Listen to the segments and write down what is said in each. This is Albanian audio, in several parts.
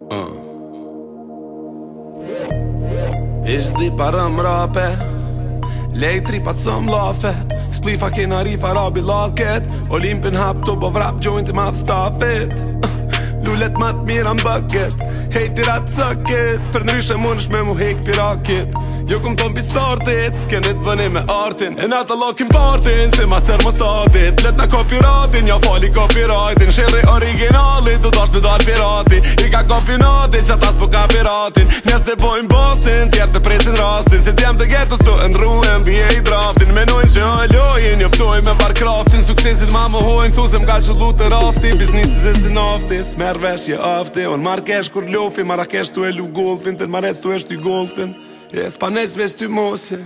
Uh. Ah. Ish di para mrape Lej tri pa të sëm lafet Spli fa ke nari fa rabi laket Olimpin hap të bo vrap Gjojnë madh stafet uh. Lullet ma të mirë në bëket Hej tira të sëket Për në ryshe më nëshme mu hek pirakit Jo këmë thonë pi startit Skenit të bëni me artin E na të lokin partin Si ma më termostatit Let na copyrightin Ja fali copyrightin Shere të dalë pirati I ka kompinati që ta po ka piratin Njës të bojnë bostin, tjerë të presin rastin si t'jem të getu të e ndruhem bje i draftin Menojnë që hëllojnë, joftojnë me var kraftin Suksesit ma më hojnë, thu se m'ka që lu të rafti Biznisës e sinafti, s'mervesh je afti On markesh kur lofi, marakesh t'u e lu golfin Të n'marec t'u e shtu i golfin E s'panec veç t'u mosje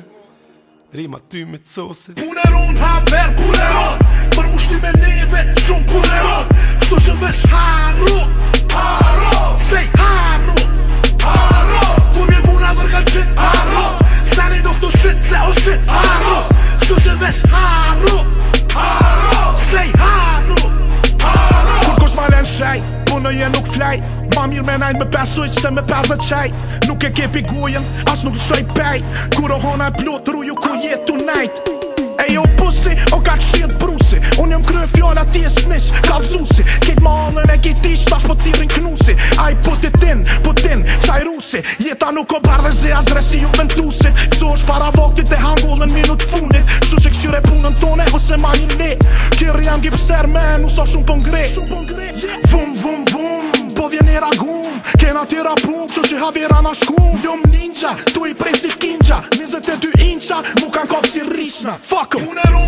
Rima t'u me t'sosi Punerun haver, punerun Për mushti me neve, Se o shvit haru Qo që vesh haru Haru Se i haru Kur kur shmale në shaj Puno je nuk flaj Ma mirë me najnë me pesu i qëse me pesa qaj Nuk e kepi gujen As nuk shaj pej Kuro hona e plot ruju ku jetu najt E jo pusi O ka që shiet brusi Unë jëm kryo e fjola ti e snish Ka vzusi Kejt ma anën e kejt ish Tash po të knusi Aj kuse Jeta nuk o bardhe zi azre si ju ventusin Kso është para vaktit dhe hangullën minut funit Shu që këshyre punën tone ose ma një le Kirri jam gipser me nuso shumë pëngre po po Vum vum vum Po vjen i ragum Kena tira pun Kso që havira na shkum Jum ninja Tu i prej si kinja 22 incha Mu kan kop si rishna Fuck em